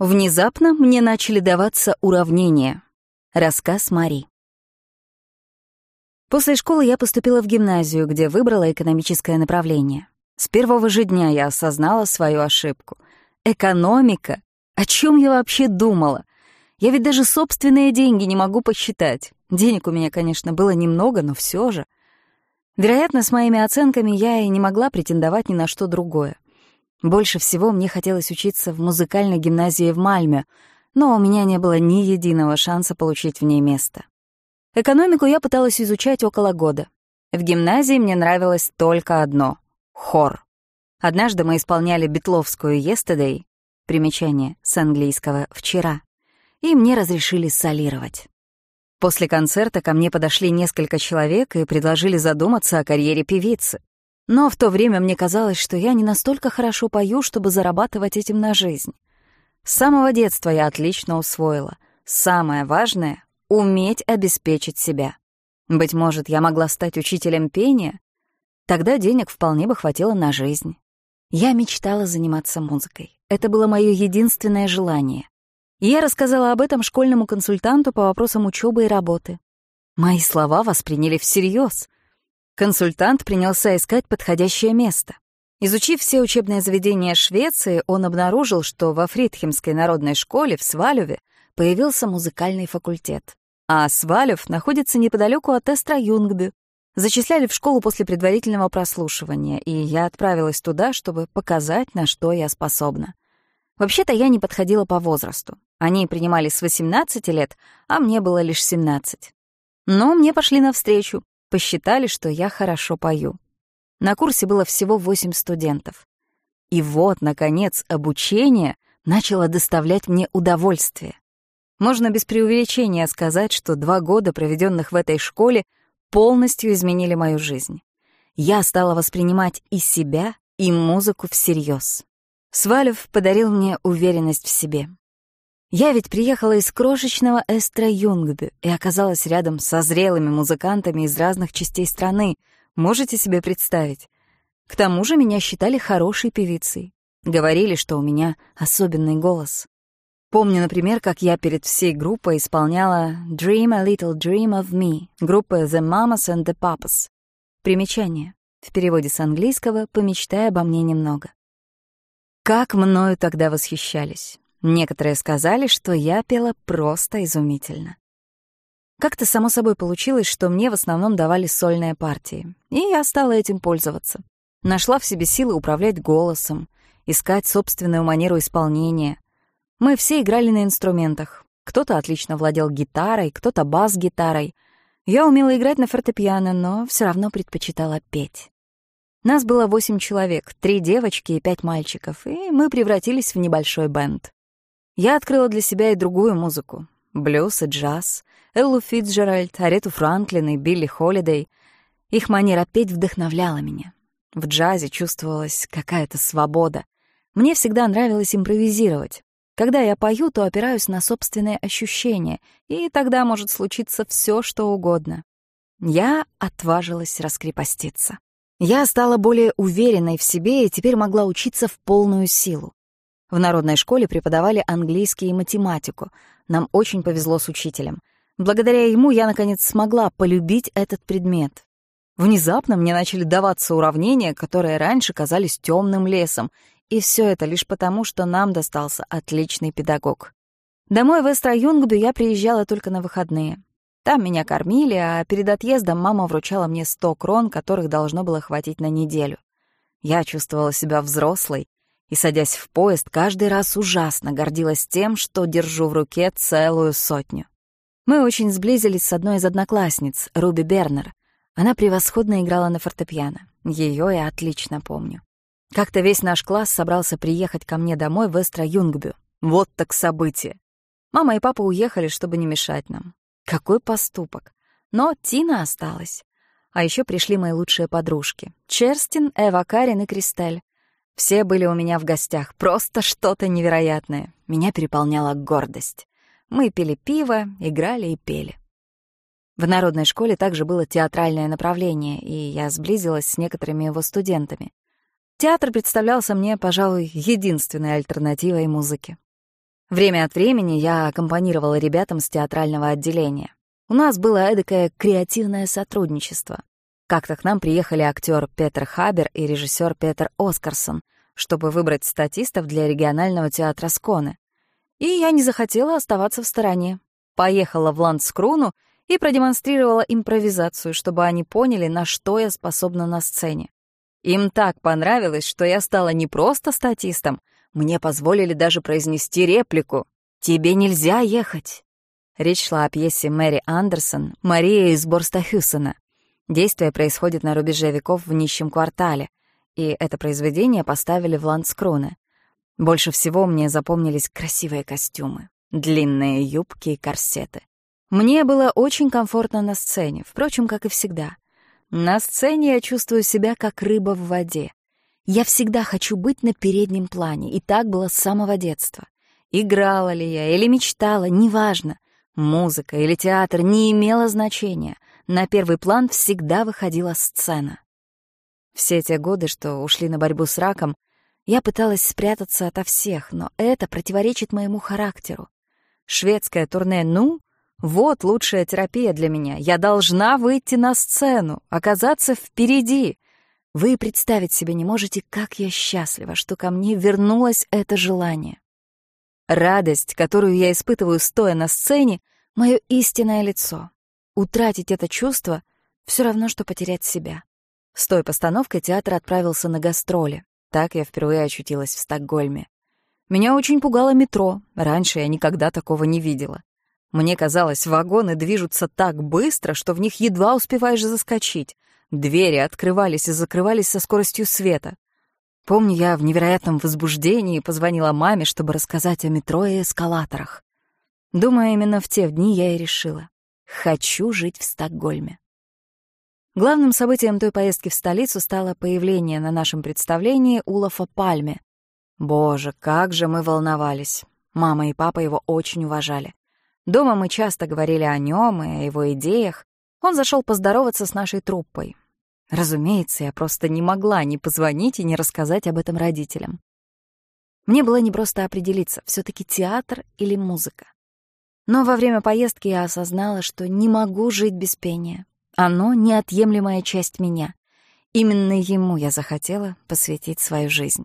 Внезапно мне начали даваться уравнения. Рассказ Мари. После школы я поступила в гимназию, где выбрала экономическое направление. С первого же дня я осознала свою ошибку. Экономика? О чем я вообще думала? Я ведь даже собственные деньги не могу посчитать. Денег у меня, конечно, было немного, но все же. Вероятно, с моими оценками я и не могла претендовать ни на что другое. Больше всего мне хотелось учиться в музыкальной гимназии в Мальме, но у меня не было ни единого шанса получить в ней место. Экономику я пыталась изучать около года. В гимназии мне нравилось только одно — хор. Однажды мы исполняли битловскую «Yesterday», примечание с английского «вчера», и мне разрешили солировать. После концерта ко мне подошли несколько человек и предложили задуматься о карьере певицы. Но в то время мне казалось, что я не настолько хорошо пою, чтобы зарабатывать этим на жизнь. С самого детства я отлично усвоила. Самое важное — уметь обеспечить себя. Быть может, я могла стать учителем пения? Тогда денег вполне бы хватило на жизнь. Я мечтала заниматься музыкой. Это было мое единственное желание. Я рассказала об этом школьному консультанту по вопросам учебы и работы. Мои слова восприняли всерьез — Консультант принялся искать подходящее место. Изучив все учебные заведения Швеции, он обнаружил, что во Фридхемской народной школе в Свалюве появился музыкальный факультет. А Свалюв находится неподалеку от Эстра Юнгбю. Зачисляли в школу после предварительного прослушивания, и я отправилась туда, чтобы показать, на что я способна. Вообще-то я не подходила по возрасту. Они принимали с 18 лет, а мне было лишь 17. Но мне пошли навстречу, посчитали, что я хорошо пою. На курсе было всего восемь студентов. И вот, наконец, обучение начало доставлять мне удовольствие. Можно без преувеличения сказать, что два года, проведенных в этой школе, полностью изменили мою жизнь. Я стала воспринимать и себя, и музыку всерьез. Свалев подарил мне уверенность в себе. Я ведь приехала из крошечного Эстра Юнгбю и оказалась рядом со зрелыми музыкантами из разных частей страны. Можете себе представить? К тому же меня считали хорошей певицей. Говорили, что у меня особенный голос. Помню, например, как я перед всей группой исполняла «Dream a Little Dream of Me» группы The Mamas and the Papas. Примечание. В переводе с английского «Помечтай обо мне немного». Как мною тогда восхищались. Некоторые сказали, что я пела просто изумительно. Как-то само собой получилось, что мне в основном давали сольные партии, и я стала этим пользоваться. Нашла в себе силы управлять голосом, искать собственную манеру исполнения. Мы все играли на инструментах. Кто-то отлично владел гитарой, кто-то бас-гитарой. Я умела играть на фортепиано, но все равно предпочитала петь. Нас было восемь человек, три девочки и пять мальчиков, и мы превратились в небольшой бенд. Я открыла для себя и другую музыку. Блюз и джаз, Эллу Фитджеральд, Арету Франклин и Билли Холидей. Их манера петь вдохновляла меня. В джазе чувствовалась какая-то свобода. Мне всегда нравилось импровизировать. Когда я пою, то опираюсь на собственные ощущения, и тогда может случиться все, что угодно. Я отважилась раскрепоститься. Я стала более уверенной в себе и теперь могла учиться в полную силу. В народной школе преподавали английский и математику. Нам очень повезло с учителем. Благодаря ему я, наконец, смогла полюбить этот предмет. Внезапно мне начали даваться уравнения, которые раньше казались темным лесом, и все это лишь потому, что нам достался отличный педагог. Домой в Эстро-Юнгбю я приезжала только на выходные. Там меня кормили, а перед отъездом мама вручала мне 100 крон, которых должно было хватить на неделю. Я чувствовала себя взрослой, и, садясь в поезд, каждый раз ужасно гордилась тем, что держу в руке целую сотню. Мы очень сблизились с одной из одноклассниц, Руби Бернер. Она превосходно играла на фортепиано. Ее я отлично помню. Как-то весь наш класс собрался приехать ко мне домой в Эстро-Юнгбю. Вот так событие. Мама и папа уехали, чтобы не мешать нам. Какой поступок. Но Тина осталась. А еще пришли мои лучшие подружки. Черстин, Эва Карин и Кристель. Все были у меня в гостях, просто что-то невероятное. Меня переполняла гордость. Мы пили пиво, играли и пели. В народной школе также было театральное направление, и я сблизилась с некоторыми его студентами. Театр представлялся мне, пожалуй, единственной альтернативой музыке. Время от времени я аккомпанировала ребятам с театрального отделения. У нас было эдакое креативное сотрудничество. Как-то к нам приехали актер Петр Хабер и режиссер Петр Оскарсон, чтобы выбрать статистов для регионального театра Сконы. И я не захотела оставаться в стороне. Поехала в Ландскруну и продемонстрировала импровизацию, чтобы они поняли, на что я способна на сцене. Им так понравилось, что я стала не просто статистом, мне позволили даже произнести реплику «Тебе нельзя ехать». Речь шла о пьесе Мэри Андерсон «Мария из Борстахюсена». Действие происходит на рубеже веков в нищем квартале, и это произведение поставили в Ландскруне. Больше всего мне запомнились красивые костюмы, длинные юбки и корсеты. Мне было очень комфортно на сцене, впрочем, как и всегда. На сцене я чувствую себя как рыба в воде. Я всегда хочу быть на переднем плане, и так было с самого детства. Играла ли я или мечтала, неважно. Музыка или театр не имело значения — на первый план всегда выходила сцена. Все те годы, что ушли на борьбу с раком, я пыталась спрятаться ото всех, но это противоречит моему характеру. Шведское турне «Ну» — вот лучшая терапия для меня. Я должна выйти на сцену, оказаться впереди. Вы представить себе не можете, как я счастлива, что ко мне вернулось это желание. Радость, которую я испытываю, стоя на сцене, — мое истинное лицо. Утратить это чувство — все равно, что потерять себя. С той постановкой театр отправился на гастроли. Так я впервые очутилась в Стокгольме. Меня очень пугало метро. Раньше я никогда такого не видела. Мне казалось, вагоны движутся так быстро, что в них едва успеваешь заскочить. Двери открывались и закрывались со скоростью света. Помню, я в невероятном возбуждении позвонила маме, чтобы рассказать о метро и эскалаторах. Думаю, именно в те дни я и решила. Хочу жить в Стокгольме. Главным событием той поездки в столицу стало появление на нашем представлении Улафа Пальме. Боже, как же мы волновались. Мама и папа его очень уважали. Дома мы часто говорили о нем и о его идеях. Он зашел поздороваться с нашей труппой. Разумеется, я просто не могла не позвонить и не рассказать об этом родителям. Мне было непросто определиться, все таки театр или музыка. Но во время поездки я осознала, что не могу жить без пения. Оно — неотъемлемая часть меня. Именно ему я захотела посвятить свою жизнь.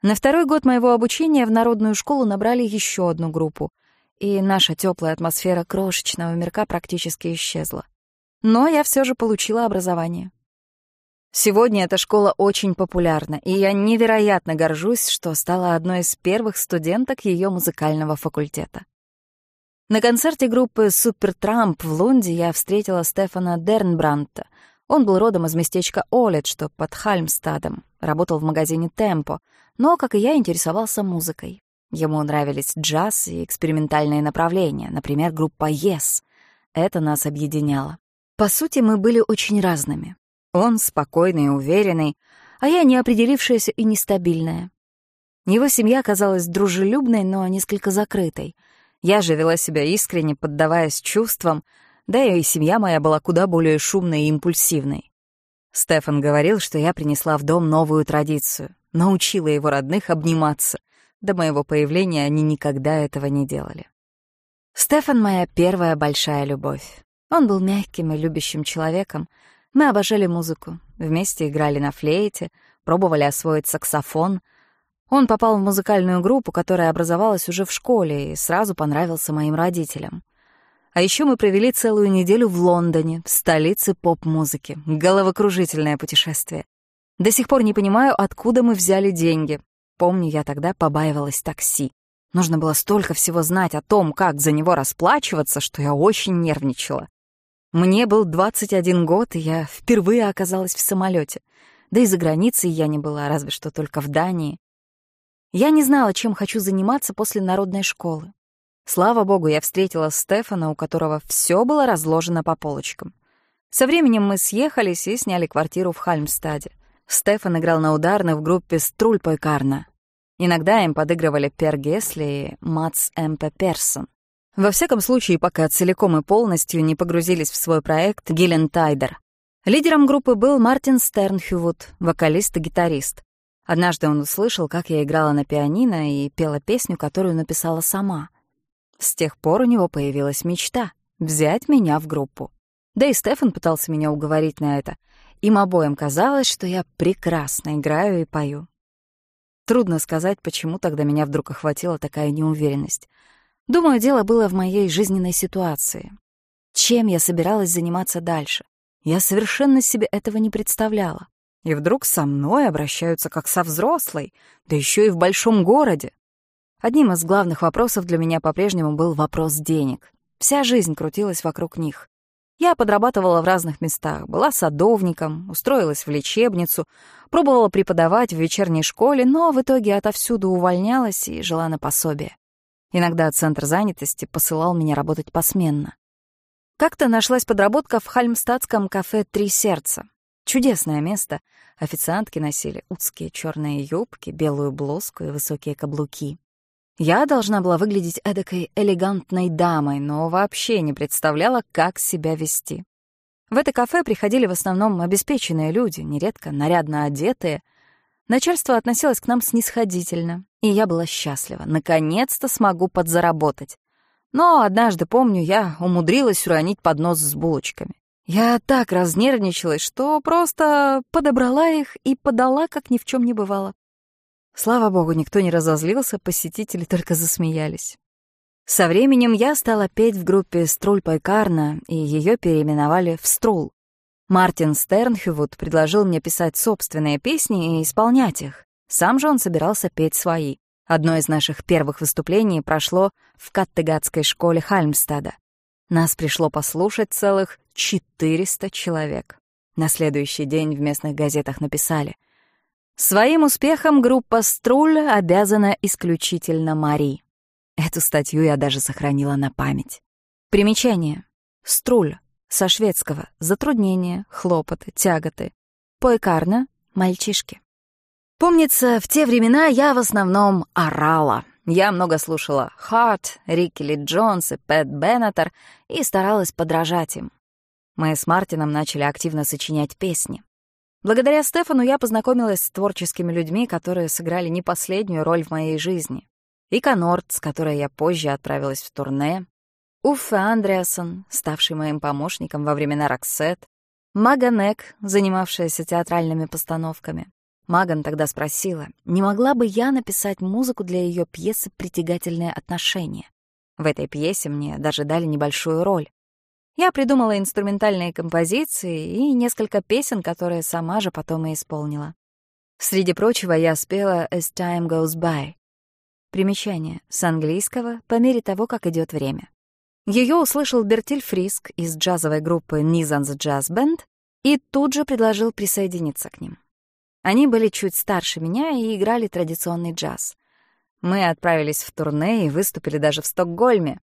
На второй год моего обучения в народную школу набрали еще одну группу, и наша теплая атмосфера крошечного мирка практически исчезла. Но я все же получила образование. Сегодня эта школа очень популярна, и я невероятно горжусь, что стала одной из первых студенток ее музыкального факультета. На концерте группы «Супер Трамп» в Лунде я встретила Стефана Дернбранта. Он был родом из местечка Олет, что под Хальмстадом, работал в магазине «Темпо», но, как и я, интересовался музыкой. Ему нравились джаз и экспериментальные направления, например, группа «Yes». Это нас объединяло. По сути, мы были очень разными. Он спокойный и уверенный, а я неопределившаяся и нестабильная. Его семья казалась дружелюбной, но несколько закрытой — я же вела себя искренне, поддаваясь чувствам, да и семья моя была куда более шумной и импульсивной. Стефан говорил, что я принесла в дом новую традицию, научила его родных обниматься. До моего появления они никогда этого не делали. Стефан — моя первая большая любовь. Он был мягким и любящим человеком. Мы обожали музыку, вместе играли на флейте, пробовали освоить саксофон — он попал в музыкальную группу, которая образовалась уже в школе, и сразу понравился моим родителям. А еще мы провели целую неделю в Лондоне, в столице поп-музыки. Головокружительное путешествие. До сих пор не понимаю, откуда мы взяли деньги. Помню, я тогда побаивалась такси. Нужно было столько всего знать о том, как за него расплачиваться, что я очень нервничала. Мне был 21 год, и я впервые оказалась в самолете. Да и за границей я не была, разве что только в Дании. Я не знала, чем хочу заниматься после народной школы. Слава богу, я встретила Стефана, у которого все было разложено по полочкам. Со временем мы съехались и сняли квартиру в Хальмстаде. Стефан играл на ударных в группе «Струльпой Карна». Иногда им подыгрывали Пер Гесли и Мац Эмпе Персон. Во всяком случае, пока целиком и полностью не погрузились в свой проект Гиллен Тайдер. Лидером группы был Мартин Стернхювуд, вокалист и гитарист. Однажды он услышал, как я играла на пианино и пела песню, которую написала сама. С тех пор у него появилась мечта — взять меня в группу. Да и Стефан пытался меня уговорить на это. Им обоим казалось, что я прекрасно играю и пою. Трудно сказать, почему тогда меня вдруг охватила такая неуверенность. Думаю, дело было в моей жизненной ситуации. Чем я собиралась заниматься дальше? Я совершенно себе этого не представляла. И вдруг со мной обращаются как со взрослой, да еще и в большом городе. Одним из главных вопросов для меня по-прежнему был вопрос денег. Вся жизнь крутилась вокруг них. Я подрабатывала в разных местах, была садовником, устроилась в лечебницу, пробовала преподавать в вечерней школе, но в итоге отовсюду увольнялась и жила на пособие. Иногда центр занятости посылал меня работать посменно. Как-то нашлась подработка в хальмстадском кафе «Три сердца». Чудесное место. Официантки носили узкие черные юбки, белую блузку и высокие каблуки. Я должна была выглядеть эдакой элегантной дамой, но вообще не представляла, как себя вести. В это кафе приходили в основном обеспеченные люди, нередко нарядно одетые. Начальство относилось к нам снисходительно, и я была счастлива. Наконец-то смогу подзаработать. Но однажды, помню, я умудрилась уронить поднос с булочками. Я так разнервничалась, что просто подобрала их и подала, как ни в чем не бывало. Слава богу, никто не разозлился, посетители только засмеялись. Со временем я стала петь в группе «Струль Пайкарна», и ее переименовали в «Струл». Мартин Стернхевуд предложил мне писать собственные песни и исполнять их. Сам же он собирался петь свои. Одно из наших первых выступлений прошло в Каттегатской школе Хальмстада. Нас пришло послушать целых 400 человек. На следующий день в местных газетах написали — Своим успехом группа «Струль» обязана исключительно Мари. Эту статью я даже сохранила на память. Примечание. «Струль» со шведского «затруднения», «хлопоты», «тяготы». «Пойкарна» — «мальчишки». Помнится, в те времена я в основном орала. Я много слушала Харт, Рикки Ли Джонс и Пэт Беннетер и старалась подражать им. Мы с Мартином начали активно сочинять песни. Благодаря Стефану я познакомилась с творческими людьми, которые сыграли не последнюю роль в моей жизни. Ика Норд, с которой я позже отправилась в турне, Уффе Андреасон, ставший моим помощником во времена Роксет, Маган Эк, занимавшаяся театральными постановками. Маган тогда спросила, не могла бы я написать музыку для ее пьесы «Притягательные отношения». В этой пьесе мне даже дали небольшую роль. Я придумала инструментальные композиции и несколько песен, которые сама же потом и исполнила. Среди прочего я спела «As Time Goes By». Примечание с английского по мере того, как идет время. Ее услышал Бертиль Фриск из джазовой группы Nizan's Jazz Band и тут же предложил присоединиться к ним. Они были чуть старше меня и играли традиционный джаз. Мы отправились в турне и выступили даже в Стокгольме,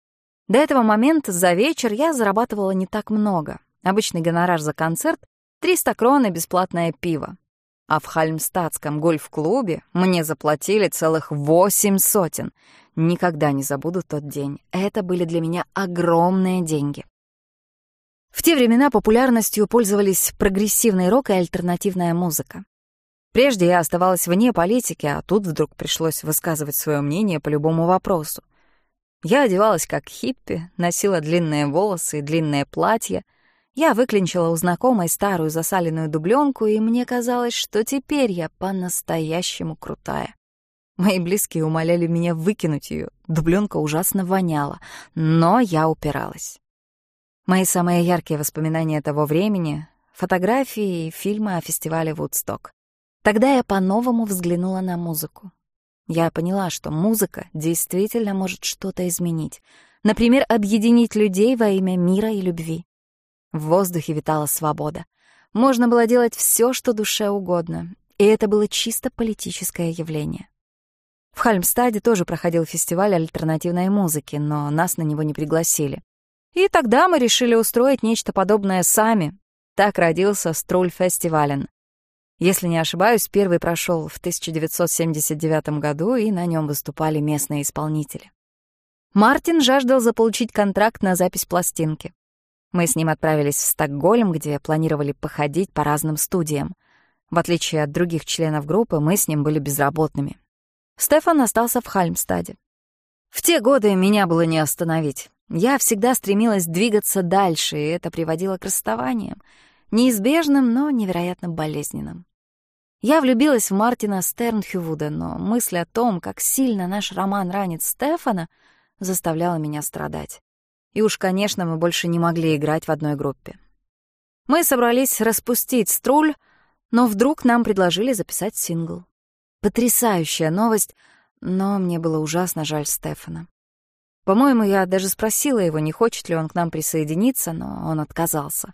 до этого момента за вечер я зарабатывала не так много. Обычный гонорар за концерт — 300 крон и бесплатное пиво. А в Хальмстадском гольф-клубе мне заплатили целых восемь сотен. Никогда не забуду тот день. Это были для меня огромные деньги. В те времена популярностью пользовались прогрессивный рок и альтернативная музыка. Прежде я оставалась вне политики, а тут вдруг пришлось высказывать свое мнение по любому вопросу. Я одевалась как хиппи, носила длинные волосы и длинное платье. Я выклинчила у знакомой старую засаленную дубленку, и мне казалось, что теперь я по-настоящему крутая. Мои близкие умоляли меня выкинуть ее. Дубленка ужасно воняла, но я упиралась. Мои самые яркие воспоминания того времени — фотографии и фильмы о фестивале «Вудсток». Тогда я по-новому взглянула на музыку. Я поняла, что музыка действительно может что-то изменить. Например, объединить людей во имя мира и любви. В воздухе витала свобода. Можно было делать все, что душе угодно. И это было чисто политическое явление. В Хальмстаде тоже проходил фестиваль альтернативной музыки, но нас на него не пригласили. И тогда мы решили устроить нечто подобное сами. Так родился Струль Фестивален. Если не ошибаюсь, первый прошел в 1979 году, и на нем выступали местные исполнители. Мартин жаждал заполучить контракт на запись пластинки. Мы с ним отправились в Стокгольм, где планировали походить по разным студиям. В отличие от других членов группы, мы с ним были безработными. Стефан остался в Хальмстаде. В те годы меня было не остановить. Я всегда стремилась двигаться дальше, и это приводило к расставаниям. Неизбежным, но невероятно болезненным. Я влюбилась в Мартина Стернхювуда, но мысль о том, как сильно наш роман ранит Стефана, заставляла меня страдать. И уж, конечно, мы больше не могли играть в одной группе. Мы собрались распустить струль, но вдруг нам предложили записать сингл. Потрясающая новость, но мне было ужасно жаль Стефана. По-моему, я даже спросила его, не хочет ли он к нам присоединиться, но он отказался.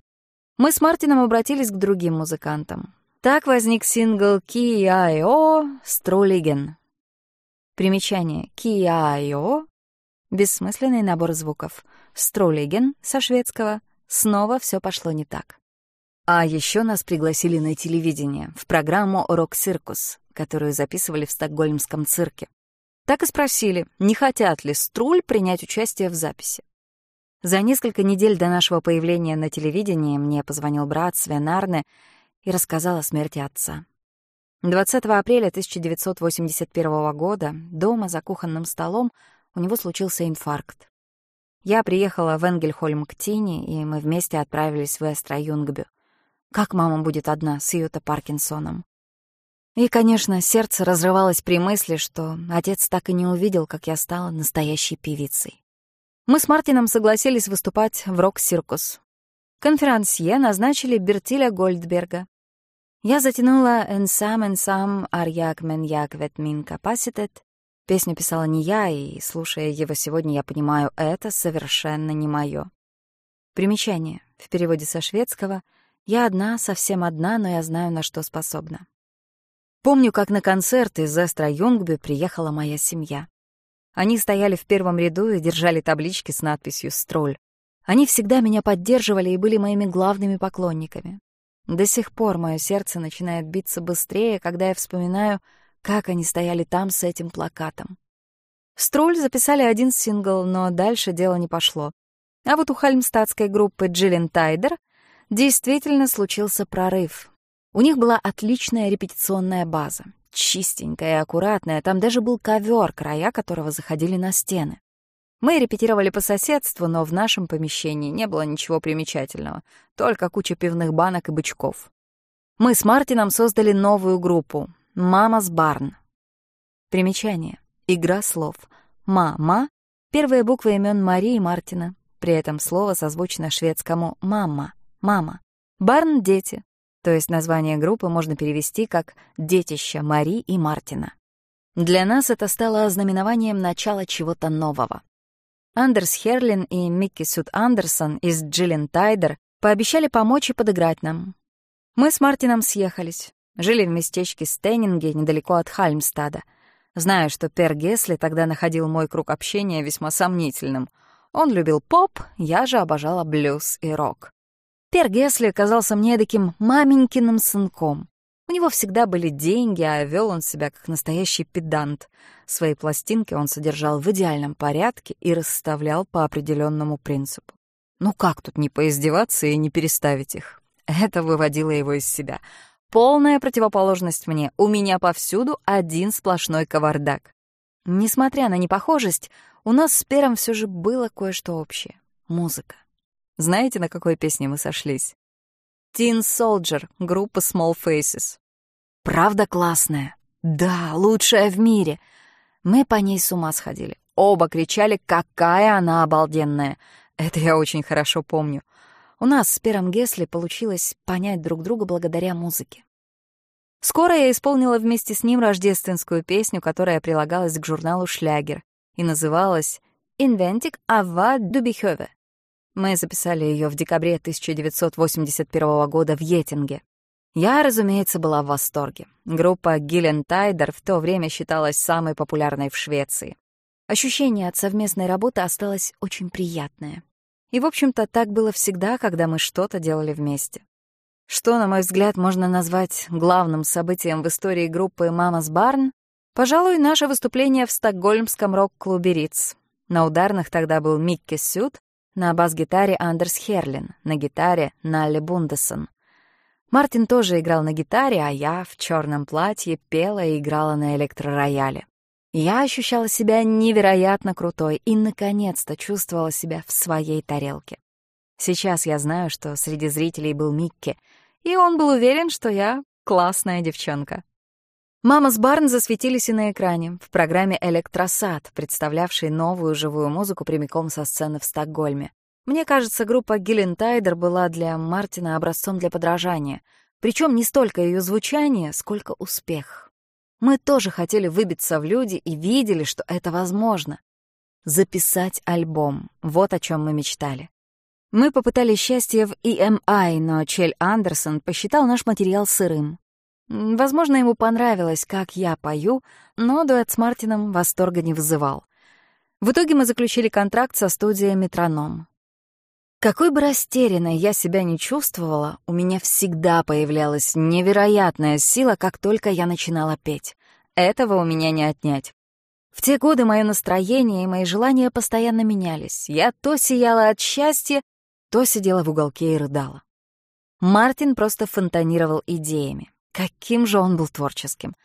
Мы с Мартином обратились к другим музыкантам. Так возник сингл «Ки-Ай-О» «Струлиген». Примечание «Ки-Ай-О» — бессмысленный набор звуков. «Strul igen» со шведского «Снова все пошло не так». А еще нас пригласили на телевидение, в программу «Рок-циркус», которую записывали в стокгольмском цирке. Так и спросили, не хотят ли Струль принять участие в записи. За несколько недель до нашего появления на телевидении мне позвонил брат Свен Арне и рассказал о смерти отца. 20 апреля 1981 года дома за кухонным столом у него случился инфаркт. Я приехала в Энгельхольм к Тине, и мы вместе отправились в Эстра-Юнгбю. Как мама будет одна с ее-то Паркинсоном? И, конечно, сердце разрывалось при мысли, что отец так и не увидел, как я стала настоящей певицей. Мы с Мартином согласились выступать в рок-циркус. Конферансье назначили Бертиля Гольдберга. Я затянула «Энсам, энсам, арьяк яквет мин капаситет». Песню писала не я, и, слушая его сегодня, я понимаю, это совершенно не мое. Примечание. В переводе со шведского — я одна, совсем одна, но я знаю, на что способна. Помню, как на концерт из Эстра Юнгби приехала моя семья. Они стояли в первом ряду и держали таблички с надписью «Строль». Они всегда меня поддерживали и были моими главными поклонниками. До сих пор мое сердце начинает биться быстрее, когда я вспоминаю, как они стояли там с этим плакатом. Строль записали один сингл, но дальше дело не пошло. А вот у хальмстадской группы «Джиллен Тайдер» Действительно случился прорыв. У них была отличная репетиционная база, чистенькая и аккуратная, там даже был ковер, края которого заходили на стены. Мы репетировали по соседству, но в нашем помещении не было ничего примечательного, только куча пивных банок и бычков. Мы с Мартином создали новую группу «Мамас Барн». Примечание. Игра слов. «Ма-ма» — первые буквы имен Марии и Мартина. При этом слово созвучно шведскому «мама» мама. Барн — дети, то есть название группы можно перевести как «Детища Мари и Мартина». Для нас это стало ознаменованием начала чего-то нового. Андерс Херлин и Микки Сют Андерсон из Джиллен Тайдер пообещали помочь и подыграть нам. Мы с Мартином съехались, жили в местечке Стейнинге недалеко от Хальмстада. Знаю, что Пер Гесли тогда находил мой круг общения весьма сомнительным. Он любил поп, я же обожала блюз и рок. Пер Гесли казался мне таким маменькиным сынком. У него всегда были деньги, а вел он себя как настоящий педант. Свои пластинки он содержал в идеальном порядке и расставлял по определенному принципу. Ну как тут не поиздеваться и не переставить их? Это выводило его из себя. Полная противоположность мне. У меня повсюду один сплошной кавардак. Несмотря на непохожесть, у нас с Пером все же было кое-что общее — музыка. Знаете, на какой песне мы сошлись? Teen Soldier, группа Small Faces. Правда классная? Да, лучшая в мире. Мы по ней с ума сходили. Оба кричали, какая она обалденная. Это я очень хорошо помню. У нас с Пером Гесли получилось понять друг друга благодаря музыке. Скоро я исполнила вместе с ним рождественскую песню, которая прилагалась к журналу «Шлягер» и называлась «Inventig Ava Dubihöve» Мы записали ее в декабре 1981 года в Йетинге. Я, разумеется, была в восторге. Группа Гиллен Тайдер в то время считалась самой популярной в Швеции. Ощущение от совместной работы осталось очень приятное. И, в общем-то, так было всегда, когда мы что-то делали вместе. Что, на мой взгляд, можно назвать главным событием в истории группы «Мамас Барн»? Пожалуй, наше выступление в стокгольмском рок-клубе «Риц». На ударных тогда был Микки Сют, на бас-гитаре Андерс Херлин, на гитаре Налли Бундесон. Мартин тоже играл на гитаре, а я в черном платье пела и играла на электророяле. Я ощущала себя невероятно крутой и, наконец-то, чувствовала себя в своей тарелке. Сейчас я знаю, что среди зрителей был Микки, и он был уверен, что я классная девчонка. Мама с Барн засветились и на экране, в программе «Электросад», представлявшей новую живую музыку прямиком со сцены в Стокгольме. Мне кажется, группа Гиллен Тайдер была для Мартина образцом для подражания, причем не столько ее звучание, сколько успех. Мы тоже хотели выбиться в люди и видели, что это возможно. Записать альбом — вот о чем мы мечтали. Мы попытались счастье в EMI, но Чель Андерсон посчитал наш материал сырым. Возможно, ему понравилось, как я пою, но дуэт с Мартином восторга не вызывал. В итоге мы заключили контракт со студией «Метроном». Какой бы растерянной я себя не чувствовала, у меня всегда появлялась невероятная сила, как только я начинала петь. Этого у меня не отнять. В те годы мое настроение и мои желания постоянно менялись. Я то сияла от счастья, то сидела в уголке и рыдала. Мартин просто фонтанировал идеями. Каким же он был творческим.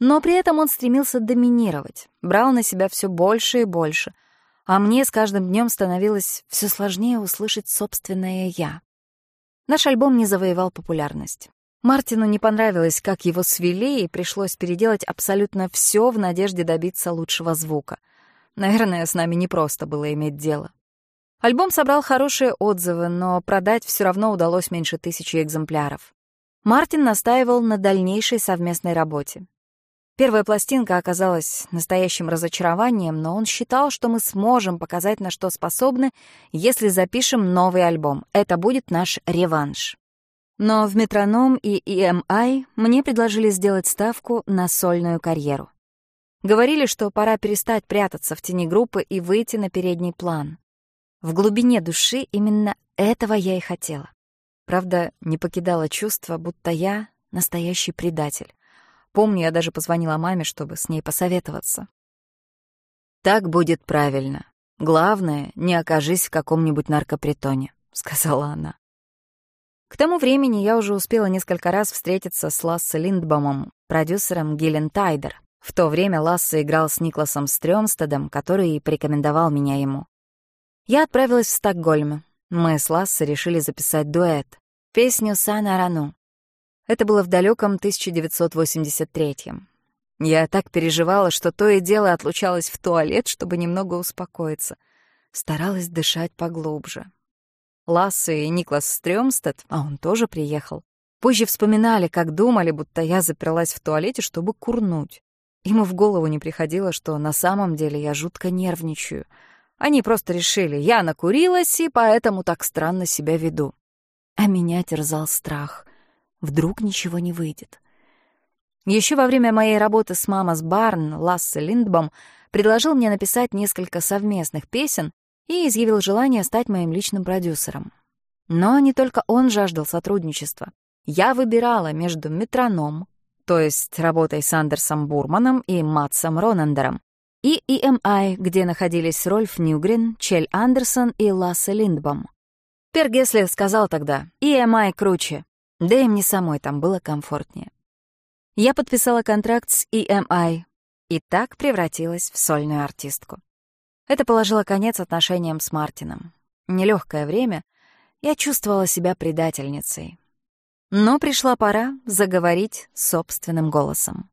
Но при этом он стремился доминировать, брал на себя все больше и больше. А мне с каждым днем становилось все сложнее услышать собственное «я». Наш альбом не завоевал популярность. Мартину не понравилось, как его свели, и пришлось переделать абсолютно все в надежде добиться лучшего звука. Наверное, с нами непросто было иметь дело. Альбом собрал хорошие отзывы, но продать все равно удалось меньше тысячи экземпляров. Мартин настаивал на дальнейшей совместной работе. Первая пластинка оказалась настоящим разочарованием, но он считал, что мы сможем показать, на что способны, если запишем новый альбом. Это будет наш реванш. Но в «Метроном» и EMI мне предложили сделать ставку на сольную карьеру. Говорили, что пора перестать прятаться в тени группы и выйти на передний план. В глубине души именно этого я и хотела. Правда, не покидало чувство, будто я — настоящий предатель. Помню, я даже позвонила маме, чтобы с ней посоветоваться. «Так будет правильно. Главное, не окажись в каком-нибудь наркопритоне», — сказала она. К тому времени я уже успела несколько раз встретиться с Лассе Линдбомом, продюсером Gyllene Tider. В то время Лассе играл с Никласом Стрёмстедом, который и порекомендовал меня ему. Я отправилась в Стокгольм, мы с Лассе решили записать дуэт, песню «Så nära nu». Это было в далеком 1983-м. Я так переживала, что то и дело отлучалась в туалет, чтобы немного успокоиться. Старалась дышать поглубже. Лассе и Никлас Стрёмстед, а он тоже приехал, позже вспоминали, как думали, будто я заперлась в туалете, чтобы курнуть. Ему в голову не приходило, что на самом деле я жутко нервничаю — они просто решили, я накурилась и поэтому так странно себя веду. А меня терзал страх. Вдруг ничего не выйдет. Еще во время моей работы с мамой с Барн Лассе Линдбом предложил мне написать несколько совместных песен и изъявил желание стать моим личным продюсером. Но не только он жаждал сотрудничества. Я выбирала между метроном, то есть работой с Андерсом Бурманом и Матсом Ронандером, и EMI, где находились Рольф Ньюгрен, Чель Андерсон и Лассе Линдбом. Пер Гесслер сказал тогда, EMI круче, да и мне самой там было комфортнее. Я подписала контракт с EMI и так превратилась в сольную артистку. Это положило конец отношениям с Мартином. Нелегкое время, я чувствовала себя предательницей. Но пришла пора заговорить собственным голосом.